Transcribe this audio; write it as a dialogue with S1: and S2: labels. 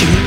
S1: you